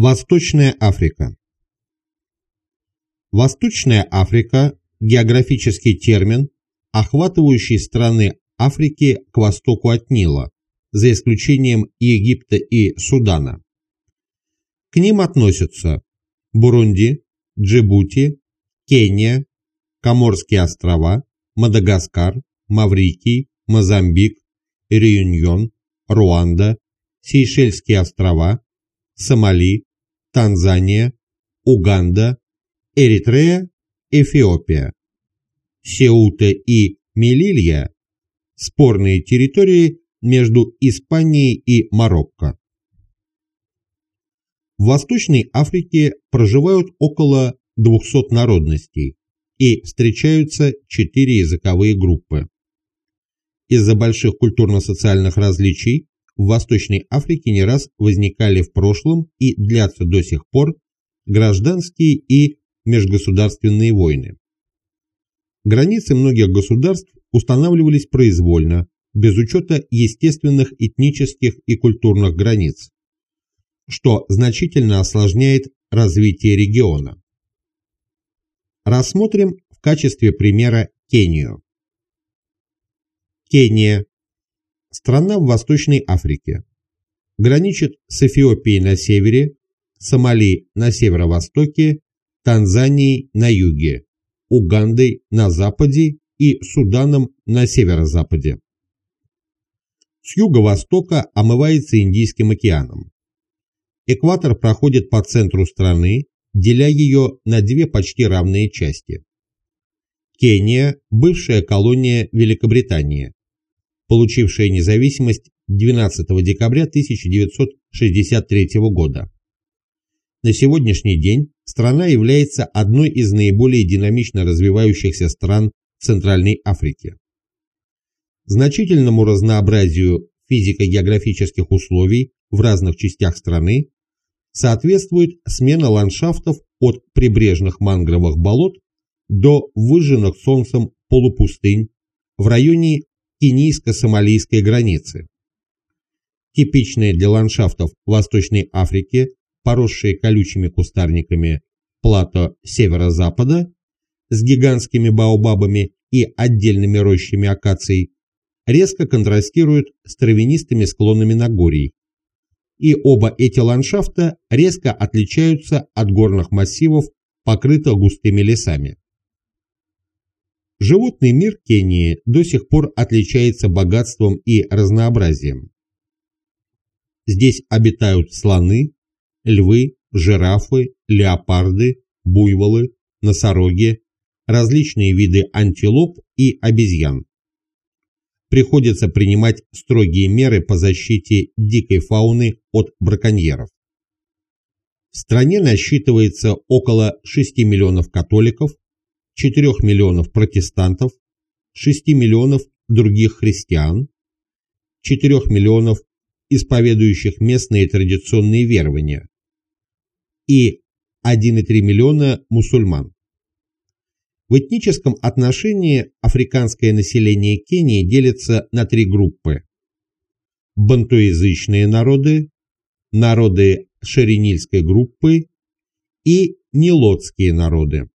Восточная Африка Восточная Африка – географический термин, охватывающий страны Африки к востоку от Нила, за исключением Египта и Судана. К ним относятся Бурунди, Джибути, Кения, Коморские острова, Мадагаскар, Маврикий, Мозамбик, Реюньон, Руанда, Сейшельские острова, Сомали, Танзания, Уганда, Эритрея, Эфиопия. Сеута и Мелилья – спорные территории между Испанией и Марокко. В Восточной Африке проживают около 200 народностей и встречаются четыре языковые группы. Из-за больших культурно-социальных различий в Восточной Африке не раз возникали в прошлом и длятся до сих пор гражданские и межгосударственные войны. Границы многих государств устанавливались произвольно, без учета естественных этнических и культурных границ, что значительно осложняет развитие региона. Рассмотрим в качестве примера Кению. Кения Страна в Восточной Африке. Граничит с Эфиопией на севере, Сомали на северо-востоке, Танзанией на юге, Угандой на западе и Суданом на северо-западе. С юго-востока омывается Индийским океаном. Экватор проходит по центру страны, деля ее на две почти равные части. Кения – бывшая колония Великобритании, получившая независимость 12 декабря 1963 года. На сегодняшний день страна является одной из наиболее динамично развивающихся стран Центральной Африки. Значительному разнообразию физико-географических условий в разных частях страны соответствует смена ландшафтов от прибрежных мангровых болот до выжженных солнцем полупустынь в районе кенийско-сомалийской границы. Типичные для ландшафтов Восточной Африки, поросшие колючими кустарниками плато северо-запада с гигантскими баобабами и отдельными рощами акаций, резко контрастируют с травянистыми склонами Нагорий. И оба эти ландшафта резко отличаются от горных массивов, покрытых густыми лесами. Животный мир Кении до сих пор отличается богатством и разнообразием. Здесь обитают слоны, львы, жирафы, леопарды, буйволы, носороги, различные виды антилоп и обезьян. Приходится принимать строгие меры по защите дикой фауны от браконьеров. В стране насчитывается около 6 миллионов католиков, 4 миллионов протестантов, 6 миллионов других христиан, 4 миллионов исповедующих местные традиционные верования и 1,3 миллиона мусульман. В этническом отношении африканское население Кении делится на три группы. Бантуязычные народы, народы шеринильской группы и нилотские народы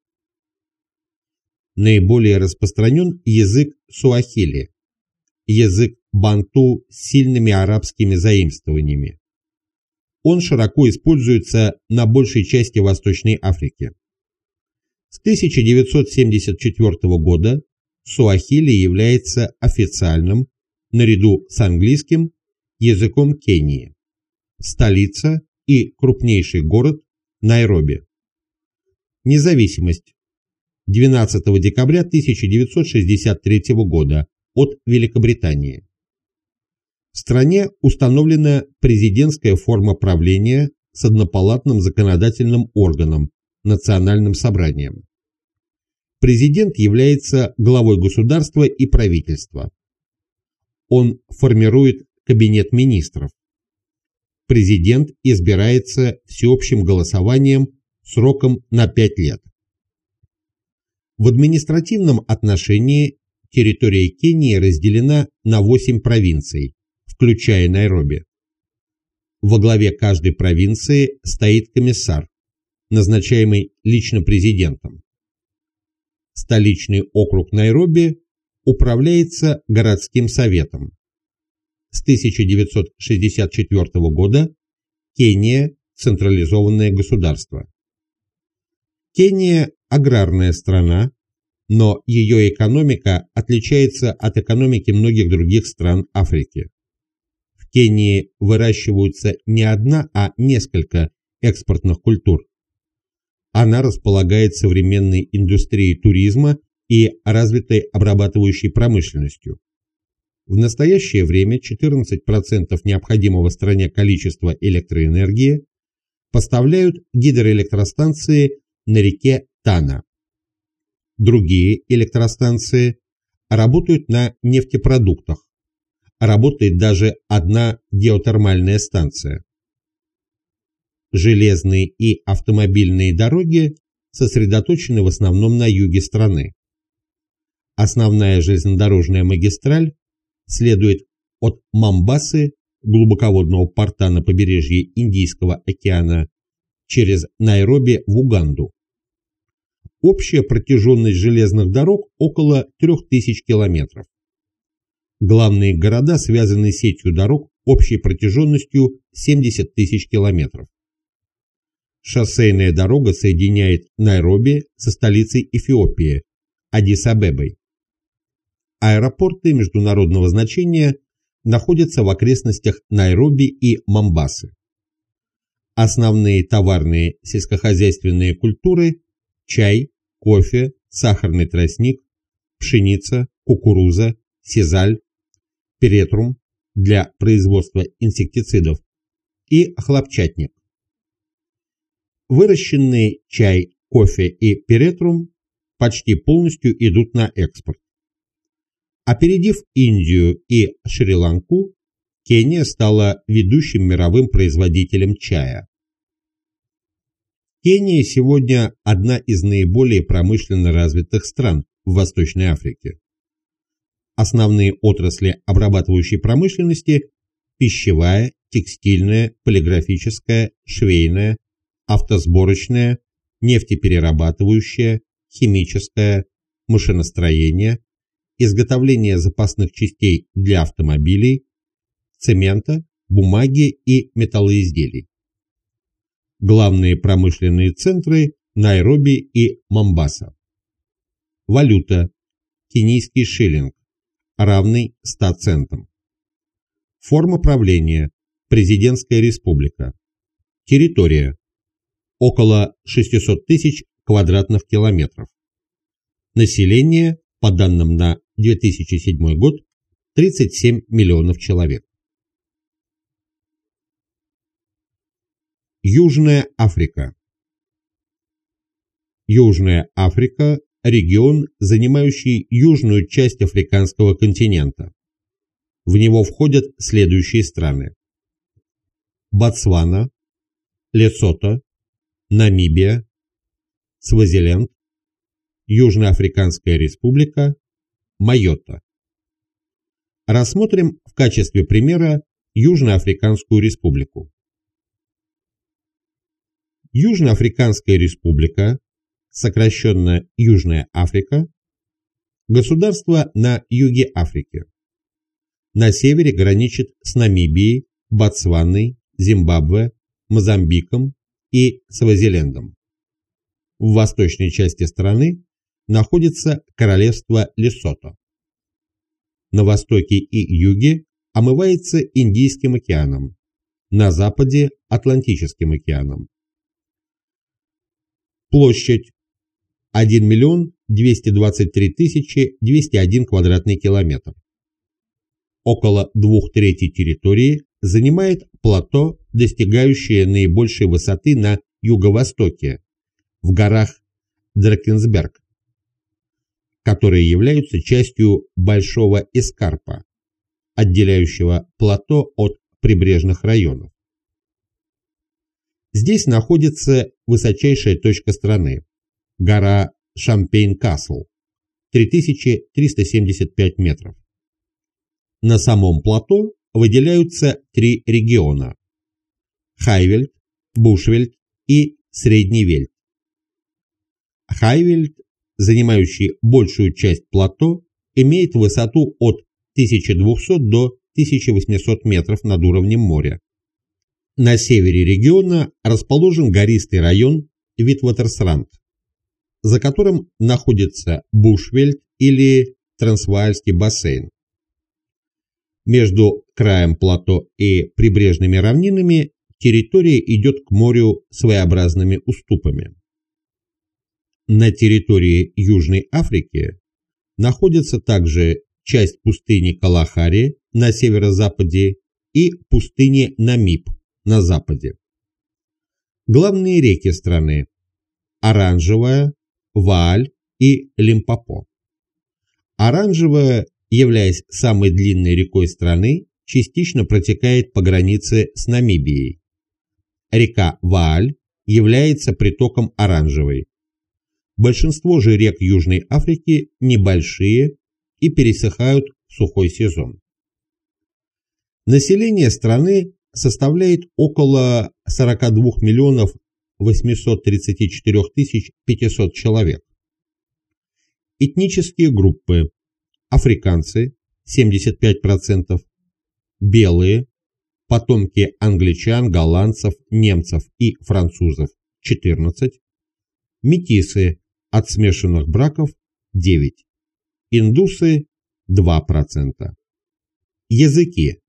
наиболее распространен язык суахили, язык банту с сильными арабскими заимствованиями. Он широко используется на большей части Восточной Африки. С 1974 года суахили является официальным, наряду с английским, языком Кении. Столица и крупнейший город – Найроби. Независимость 12 декабря 1963 года от Великобритании. В стране установлена президентская форма правления с однопалатным законодательным органом – Национальным собранием. Президент является главой государства и правительства. Он формирует кабинет министров. Президент избирается всеобщим голосованием сроком на 5 лет. В административном отношении территория Кении разделена на 8 провинций, включая Найроби. Во главе каждой провинции стоит комиссар, назначаемый лично президентом. Столичный округ Найроби управляется городским советом. С 1964 года Кения – централизованное государство. Кения – аграрная страна, но ее экономика отличается от экономики многих других стран Африки. В Кении выращиваются не одна, а несколько экспортных культур. Она располагает современной индустрией туризма и развитой обрабатывающей промышленностью. В настоящее время 14% необходимого стране количества электроэнергии поставляют гидроэлектростанции на реке Тана. Другие электростанции работают на нефтепродуктах. Работает даже одна геотермальная станция. Железные и автомобильные дороги сосредоточены в основном на юге страны. Основная железнодорожная магистраль следует от Мамбасы, глубоководного порта на побережье Индийского океана, через Найроби в Уганду. Общая протяженность железных дорог около 3000 километров. Главные города связаны сетью дорог общей протяженностью 70 тысяч километров. Шоссейная дорога соединяет Найроби со столицей Эфиопии, Адис-Абебой. Аэропорты международного значения находятся в окрестностях Найроби и Мамбасы. Основные товарные сельскохозяйственные культуры – чай, кофе, сахарный тростник, пшеница, кукуруза, сизаль, перетрум для производства инсектицидов и хлопчатник. Выращенные чай, кофе и перетрум почти полностью идут на экспорт. Опередив Индию и Шри-Ланку, Кения стала ведущим мировым производителем чая. Кения сегодня одна из наиболее промышленно развитых стран в Восточной Африке. Основные отрасли обрабатывающей промышленности – пищевая, текстильная, полиграфическая, швейная, автосборочная, нефтеперерабатывающая, химическая, машиностроение, изготовление запасных частей для автомобилей, цемента, бумаги и металлоизделий. Главные промышленные центры – Найроби и Момбаса. Валюта – кенийский шиллинг, равный 100 центам. Форма правления – президентская республика. Территория – около 600 тысяч квадратных километров. Население, по данным на 2007 год 37 миллионов человек. Южная Африка Южная Африка – регион, занимающий южную часть африканского континента. В него входят следующие страны. Ботсвана, Лесото, Намибия, Свазиленд, Южноафриканская республика, Майотта. Рассмотрим в качестве примера Южноафриканскую республику. Южноафриканская республика, сокращенно Южная Африка, государство на юге Африки. На севере граничит с Намибией, Ботсваной, Зимбабве, Мозамбиком и Свазилендом. В восточной части страны находится королевство Лесото. На востоке и юге омывается Индийским океаном, на западе – Атлантическим океаном. Площадь 1 миллион 223 тысячи 201 квадратный километр. Около двух третей территории занимает плато, достигающее наибольшей высоты на юго-востоке, в горах Дракенсберг, которые являются частью Большого Эскарпа, отделяющего плато от прибрежных районов. Здесь находится высочайшая точка страны – гора Шампейн-Касл, 3375 метров. На самом плато выделяются три региона Хайвельд, Бушвельд и Средний Вельд. Хайвельд, занимающий большую часть плато, имеет высоту от 1200 до 1800 метров над уровнем моря. На севере региона расположен гористый район Витватерсранд, за которым находится Бушвельд или Трансваальский бассейн. Между краем плато и прибрежными равнинами территория идет к морю своеобразными уступами. На территории Южной Африки находится также часть пустыни Калахари на северо-западе и пустыни Намиб на западе. Главные реки страны – Оранжевая, Вааль и Лимпопо. Оранжевая, являясь самой длинной рекой страны, частично протекает по границе с Намибией. Река Вааль является притоком Оранжевой. Большинство же рек Южной Африки небольшие и пересыхают в сухой сезон. Население страны составляет около 42 миллионов 834 тысяч 500 человек. Этнические группы – африканцы 75%, белые, потомки англичан, голландцев, немцев и французов 14%, метисы от смешанных браков 9%, индусы 2%. Языки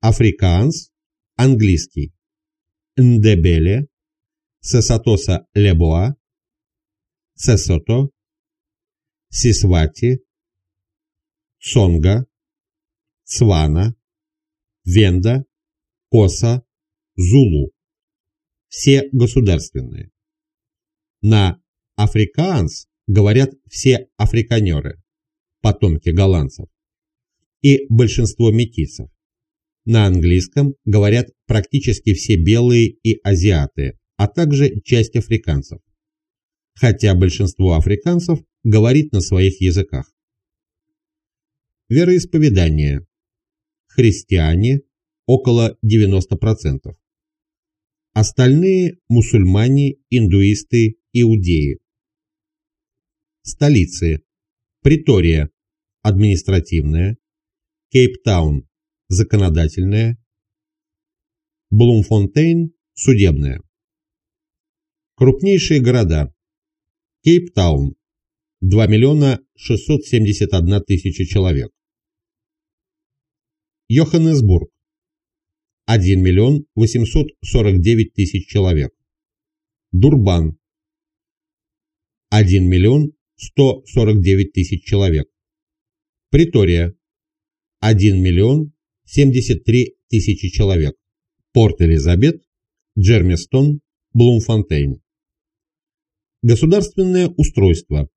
Африкаанс, английский, Ндебеле, Сесатоса Лебоа, Сесото, Сисвати, Цонга, Цвана, Венда, Коса, Зулу. Все государственные. На африкаанс говорят все африканеры, потомки голландцев, и большинство метисов. На английском говорят практически все белые и азиаты, а также часть африканцев. Хотя большинство африканцев говорит на своих языках. Вероисповедание. Христиане – около 90%. Остальные – мусульмане, индуисты, иудеи. Столицы. Притория – административная. Кейптаун законодательная, Блумфонтейн – судебная. Крупнейшие города. Кейптаун – 2 миллиона 671 тысяча человек. Йоханнесбург – 1 миллион 849 тысяч человек. Дурбан – 1 миллион 149 тысяч человек. Притория – 1 миллион 73 тысячи человек. Порт-Элизабет, Джермистон, Блумфонтейн. Государственное устройство.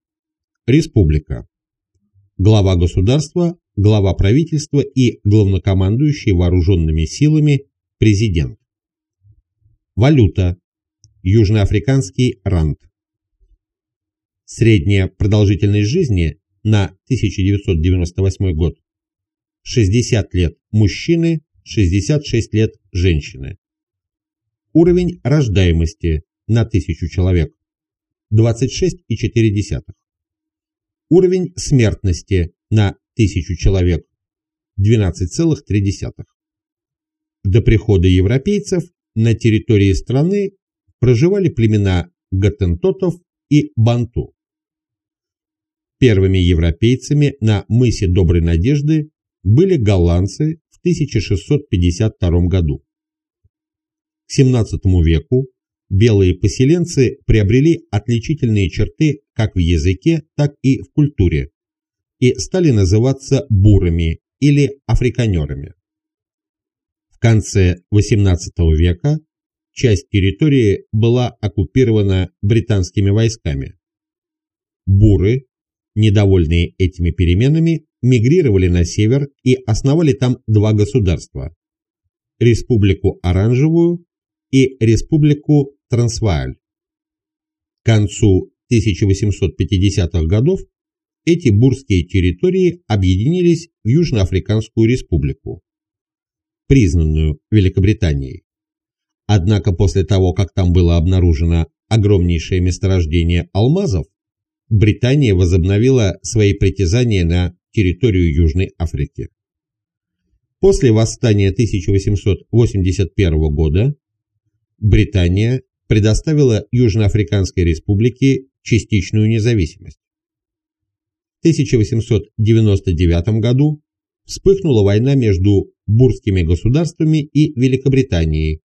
Республика. Глава государства, глава правительства и главнокомандующий вооруженными силами президент. Валюта. Южноафриканский ранд. Средняя продолжительность жизни на 1998 год 60 лет мужчины, 66 лет женщины. Уровень рождаемости на 1000 человек 26,4. Уровень смертности на 1000 человек 12,3. До прихода европейцев на территории страны проживали племена гатентотов и банту. Первыми европейцами на мысе Доброй Надежды были голландцы 1652 году. К XVII веку белые поселенцы приобрели отличительные черты как в языке, так и в культуре и стали называться бурами или африканерами. В конце XVIII века часть территории была оккупирована британскими войсками. Буры, недовольные этими переменами, мигрировали на север и основали там два государства – Республику Оранжевую и Республику Трансвааль. К концу 1850-х годов эти бурские территории объединились в Южноафриканскую республику. признанную Великобританией. Однако после того, как там было обнаружено огромнейшее месторождение алмазов, Британия возобновила свои притязания на территорию Южной Африки. После восстания 1881 года Британия предоставила Южноафриканской республике частичную независимость. В 1899 году вспыхнула война между бурскими государствами и Великобританией,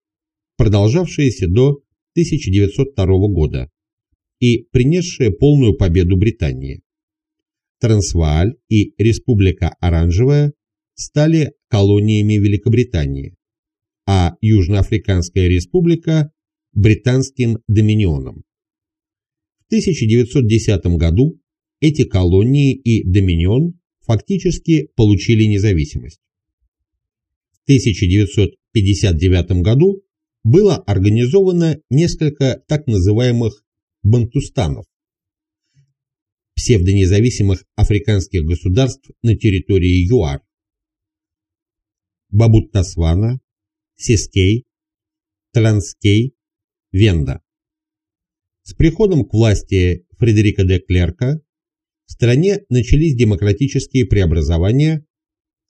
продолжавшаяся до 1902 года и принесшая полную победу Британии. Трансвааль и Республика Оранжевая стали колониями Великобритании, а Южноафриканская республика – британским доминионом. В 1910 году эти колонии и доминион фактически получили независимость. В 1959 году было организовано несколько так называемых бантустанов, псевдонезависимых африканских государств на территории ЮАР. Бабут-Тасвана, Сискей, Транскей, Венда. С приходом к власти Фредерика де Клерка в стране начались демократические преобразования,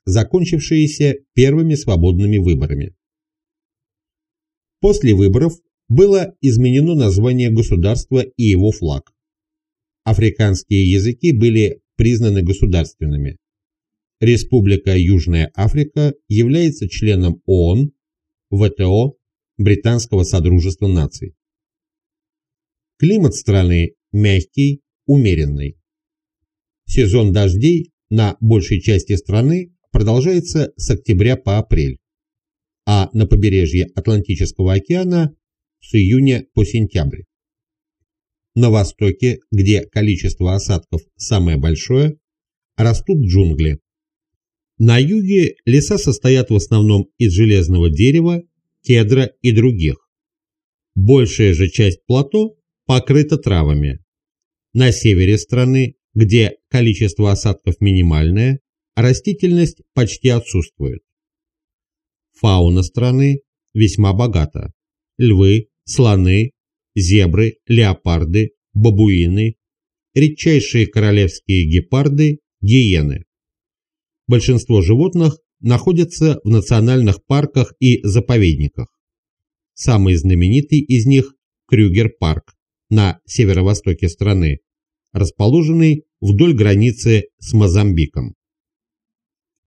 закончившиеся первыми свободными выборами. После выборов было изменено название государства и его флаг. Африканские языки были признаны государственными. Республика Южная Африка является членом ООН, ВТО, Британского Содружества наций. Климат страны мягкий, умеренный. Сезон дождей на большей части страны продолжается с октября по апрель, а на побережье Атлантического океана с июня по сентябрь. На востоке, где количество осадков самое большое, растут джунгли. На юге леса состоят в основном из железного дерева, кедра и других. Большая же часть плато покрыта травами. На севере страны где количество осадков минимальное, растительность почти отсутствует. Фауна страны весьма богата. Львы, слоны, зебры, леопарды, бабуины, редчайшие королевские гепарды, гиены. Большинство животных находятся в национальных парках и заповедниках. Самый знаменитый из них – Крюгер-парк на северо-востоке страны, расположенный вдоль границы с Мозамбиком.